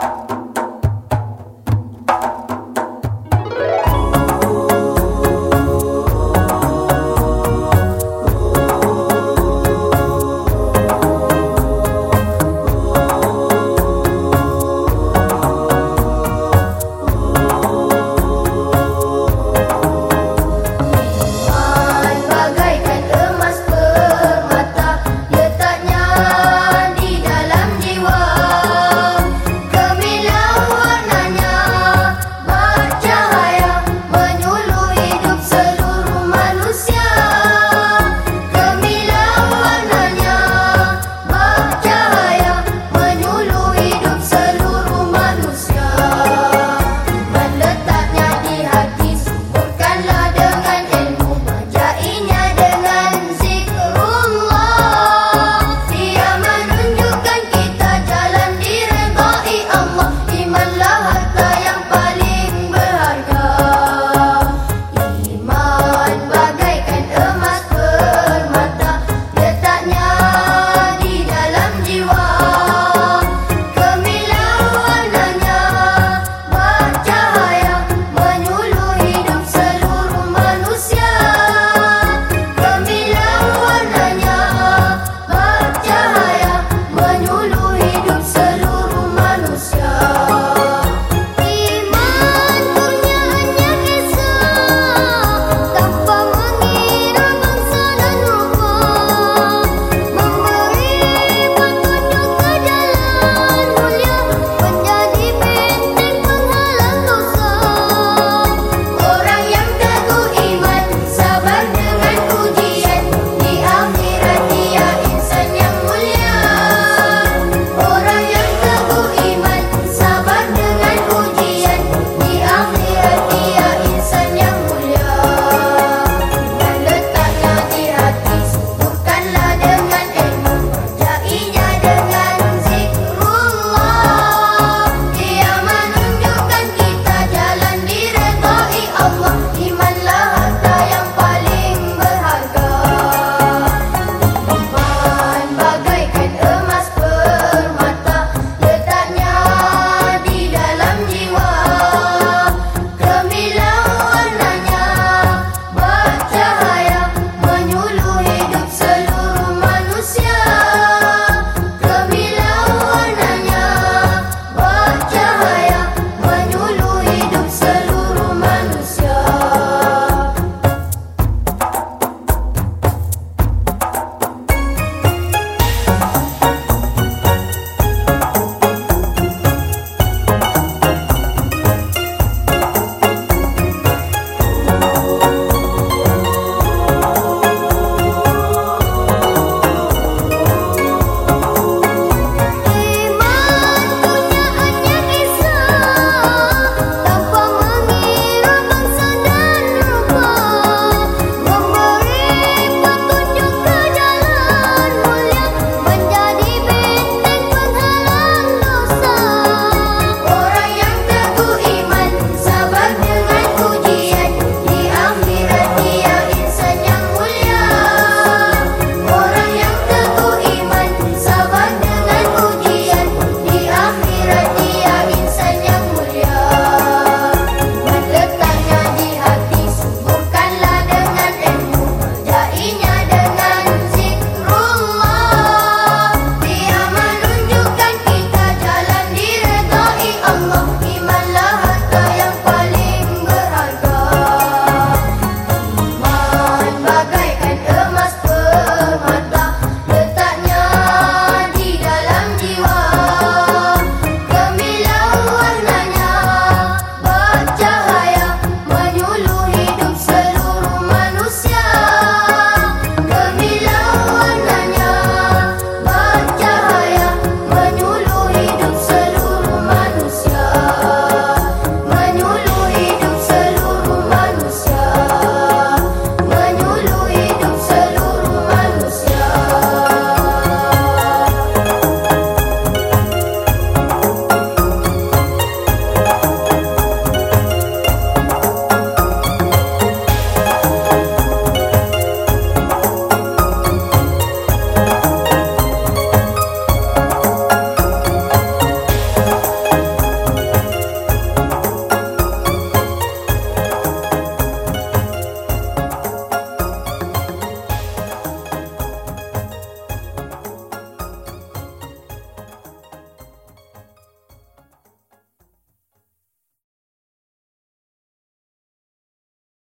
Bye.